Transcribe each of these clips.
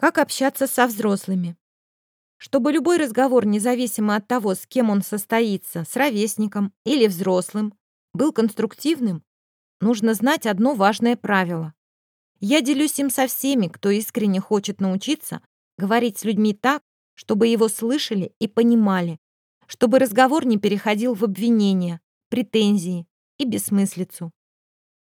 Как общаться со взрослыми? Чтобы любой разговор, независимо от того, с кем он состоится, с ровесником или взрослым, был конструктивным, нужно знать одно важное правило. Я делюсь им со всеми, кто искренне хочет научиться говорить с людьми так, чтобы его слышали и понимали, чтобы разговор не переходил в обвинения, претензии и бессмыслицу.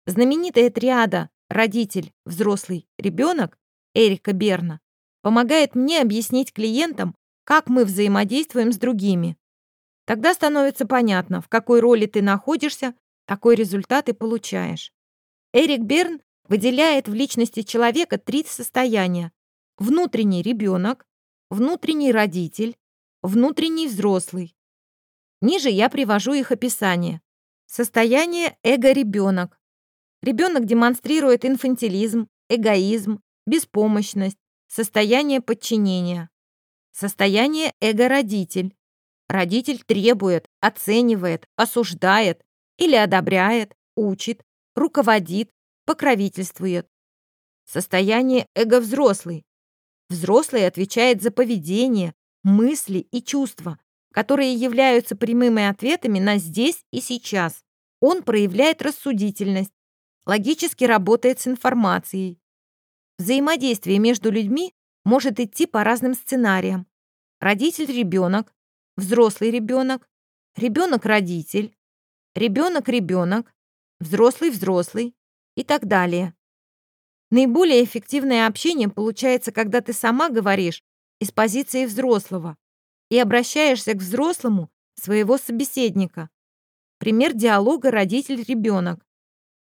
Знаменитая триада «родитель», «взрослый», «ребенок» Эрика Берна помогает мне объяснить клиентам, как мы взаимодействуем с другими. Тогда становится понятно, в какой роли ты находишься, такой результат и получаешь. Эрик Берн выделяет в личности человека три состояния. Внутренний ребенок, внутренний родитель, внутренний взрослый. Ниже я привожу их описание. Состояние эго-ребенок. Ребенок демонстрирует инфантилизм, эгоизм, беспомощность, Состояние подчинения. Состояние эго-родитель. Родитель требует, оценивает, осуждает или одобряет, учит, руководит, покровительствует. Состояние эго-взрослый. Взрослый отвечает за поведение, мысли и чувства, которые являются прямыми ответами на здесь и сейчас. Он проявляет рассудительность, логически работает с информацией, Взаимодействие между людьми может идти по разным сценариям. Родитель-ребенок, взрослый-ребенок, ребенок-родитель, ребенок-ребенок, взрослый-взрослый и так далее. Наиболее эффективное общение получается, когда ты сама говоришь из позиции взрослого и обращаешься к взрослому своего собеседника. Пример диалога родитель-ребенок.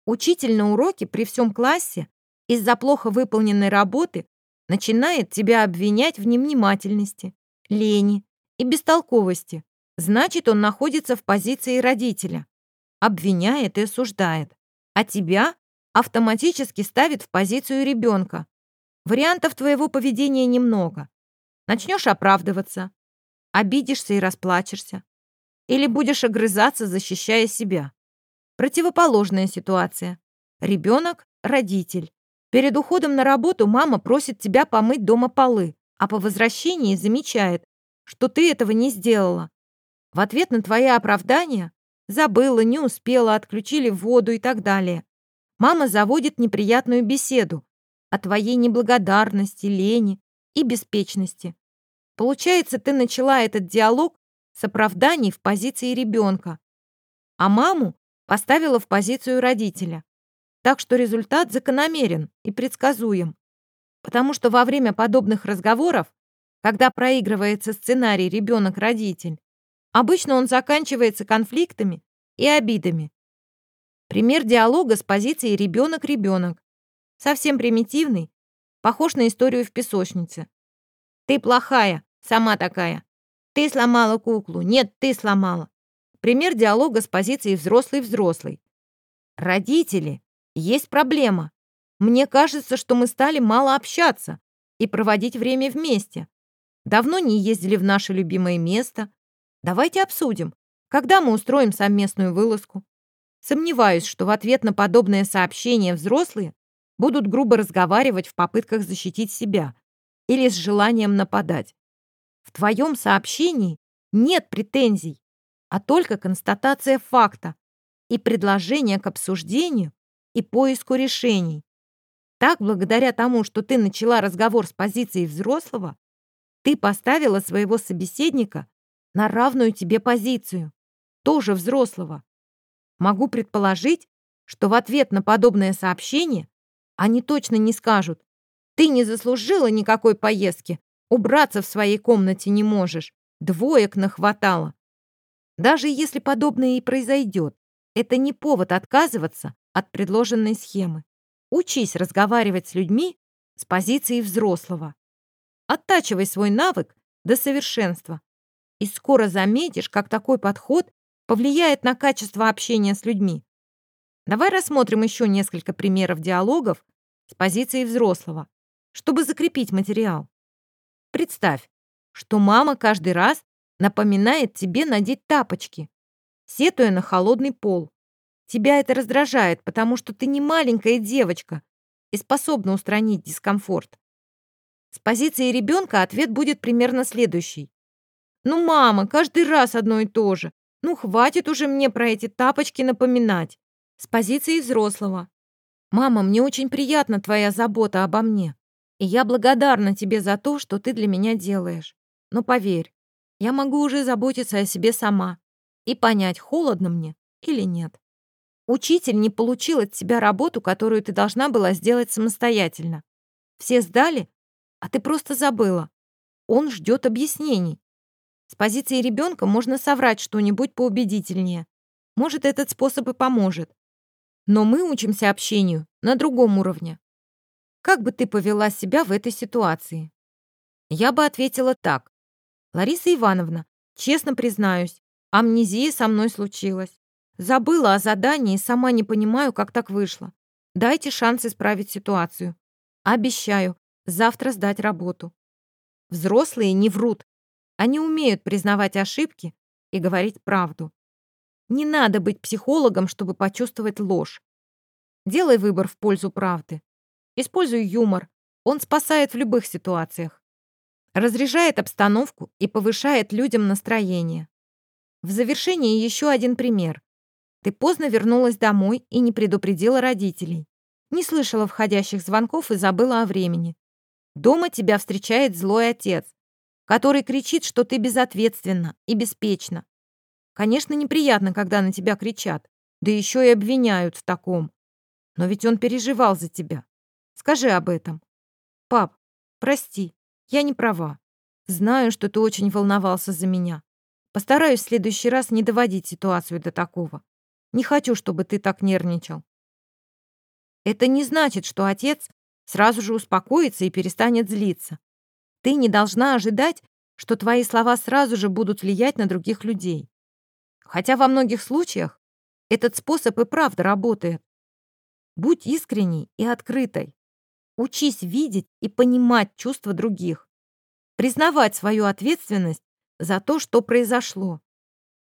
Учитель на уроке при всем классе из-за плохо выполненной работы начинает тебя обвинять в невнимательности, лени и бестолковости, значит, он находится в позиции родителя, обвиняет и осуждает, а тебя автоматически ставит в позицию ребенка. Вариантов твоего поведения немного. Начнешь оправдываться, обидишься и расплачешься. Или будешь огрызаться, защищая себя. Противоположная ситуация. Ребенок – родитель. Перед уходом на работу мама просит тебя помыть дома полы, а по возвращении замечает, что ты этого не сделала. В ответ на твои оправдания забыла, не успела, отключили воду и так далее. Мама заводит неприятную беседу о твоей неблагодарности, лени и беспечности. Получается, ты начала этот диалог с оправданий в позиции ребенка, а маму поставила в позицию родителя. Так что результат закономерен и предсказуем. Потому что во время подобных разговоров, когда проигрывается сценарий ребенок-родитель, обычно он заканчивается конфликтами и обидами. Пример диалога с позиции ребенок-ребенок. Совсем примитивный, похож на историю в песочнице. Ты плохая, сама такая. Ты сломала куклу. Нет, ты сломала. Пример диалога с позиции взрослый-взрослый. Родители есть проблема. Мне кажется, что мы стали мало общаться и проводить время вместе. Давно не ездили в наше любимое место. Давайте обсудим, когда мы устроим совместную вылазку. Сомневаюсь, что в ответ на подобное сообщение взрослые будут грубо разговаривать в попытках защитить себя или с желанием нападать. В твоем сообщении нет претензий, а только констатация факта и предложение к обсуждению и поиску решений. Так, благодаря тому, что ты начала разговор с позиции взрослого, ты поставила своего собеседника на равную тебе позицию, тоже взрослого. Могу предположить, что в ответ на подобное сообщение они точно не скажут «Ты не заслужила никакой поездки, убраться в своей комнате не можешь, двоек нахватало». Даже если подобное и произойдет, это не повод отказываться от предложенной схемы. Учись разговаривать с людьми с позиции взрослого. Оттачивай свой навык до совершенства. И скоро заметишь, как такой подход повлияет на качество общения с людьми. Давай рассмотрим еще несколько примеров диалогов с позиции взрослого, чтобы закрепить материал. Представь, что мама каждый раз напоминает тебе надеть тапочки, сетуя на холодный пол. Тебя это раздражает, потому что ты не маленькая девочка и способна устранить дискомфорт. С позиции ребенка ответ будет примерно следующий. «Ну, мама, каждый раз одно и то же. Ну, хватит уже мне про эти тапочки напоминать». С позиции взрослого. «Мама, мне очень приятна твоя забота обо мне, и я благодарна тебе за то, что ты для меня делаешь. Но поверь, я могу уже заботиться о себе сама и понять, холодно мне или нет. Учитель не получил от тебя работу, которую ты должна была сделать самостоятельно. Все сдали, а ты просто забыла. Он ждет объяснений. С позиции ребенка можно соврать что-нибудь поубедительнее. Может, этот способ и поможет. Но мы учимся общению на другом уровне. Как бы ты повела себя в этой ситуации? Я бы ответила так. Лариса Ивановна, честно признаюсь, амнезия со мной случилась. Забыла о задании и сама не понимаю, как так вышло. Дайте шанс исправить ситуацию. Обещаю, завтра сдать работу. Взрослые не врут. Они умеют признавать ошибки и говорить правду. Не надо быть психологом, чтобы почувствовать ложь. Делай выбор в пользу правды. Используй юмор. Он спасает в любых ситуациях. Разряжает обстановку и повышает людям настроение. В завершении еще один пример. Ты поздно вернулась домой и не предупредила родителей. Не слышала входящих звонков и забыла о времени. Дома тебя встречает злой отец, который кричит, что ты безответственна и беспечна. Конечно, неприятно, когда на тебя кричат, да еще и обвиняют в таком. Но ведь он переживал за тебя. Скажи об этом. Пап, прости, я не права. Знаю, что ты очень волновался за меня. Постараюсь в следующий раз не доводить ситуацию до такого. Не хочу, чтобы ты так нервничал. Это не значит, что отец сразу же успокоится и перестанет злиться. Ты не должна ожидать, что твои слова сразу же будут влиять на других людей. Хотя во многих случаях этот способ и правда работает. Будь искренней и открытой. Учись видеть и понимать чувства других. Признавать свою ответственность за то, что произошло.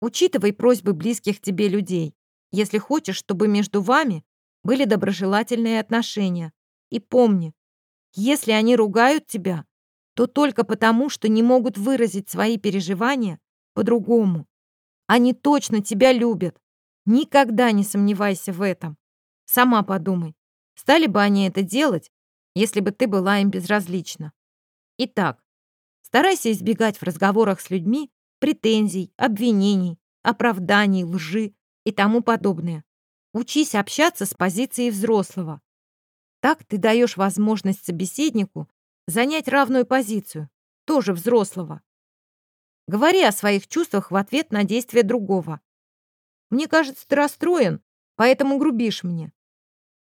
Учитывай просьбы близких тебе людей, если хочешь, чтобы между вами были доброжелательные отношения. И помни, если они ругают тебя, то только потому, что не могут выразить свои переживания по-другому. Они точно тебя любят. Никогда не сомневайся в этом. Сама подумай, стали бы они это делать, если бы ты была им безразлична. Итак, старайся избегать в разговорах с людьми претензий, обвинений, оправданий, лжи и тому подобное. Учись общаться с позиции взрослого. Так ты даешь возможность собеседнику занять равную позицию, тоже взрослого. Говори о своих чувствах в ответ на действия другого. Мне кажется, ты расстроен, поэтому грубишь мне.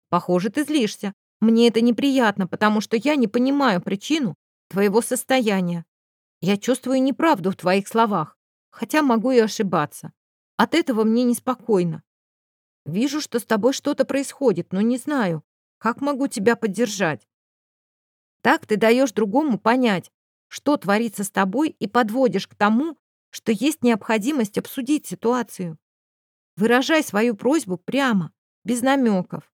Похоже, ты злишься, мне это неприятно, потому что я не понимаю причину твоего состояния. Я чувствую неправду в твоих словах, хотя могу и ошибаться. От этого мне неспокойно. Вижу, что с тобой что-то происходит, но не знаю, как могу тебя поддержать. Так ты даешь другому понять, что творится с тобой и подводишь к тому, что есть необходимость обсудить ситуацию. Выражай свою просьбу прямо, без намеков.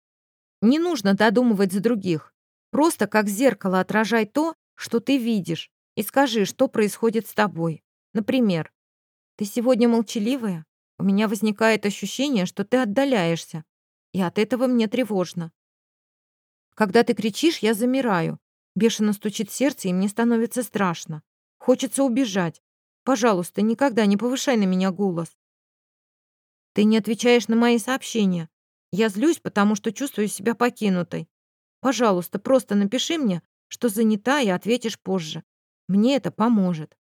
Не нужно додумывать за других. Просто как зеркало отражай то, что ты видишь, и скажи, что происходит с тобой. Например, «Ты сегодня молчаливая? У меня возникает ощущение, что ты отдаляешься, и от этого мне тревожно. Когда ты кричишь, я замираю. Бешено стучит сердце, и мне становится страшно. Хочется убежать. Пожалуйста, никогда не повышай на меня голос. Ты не отвечаешь на мои сообщения. Я злюсь, потому что чувствую себя покинутой. Пожалуйста, просто напиши мне, что занята, и ответишь позже. Мне это поможет.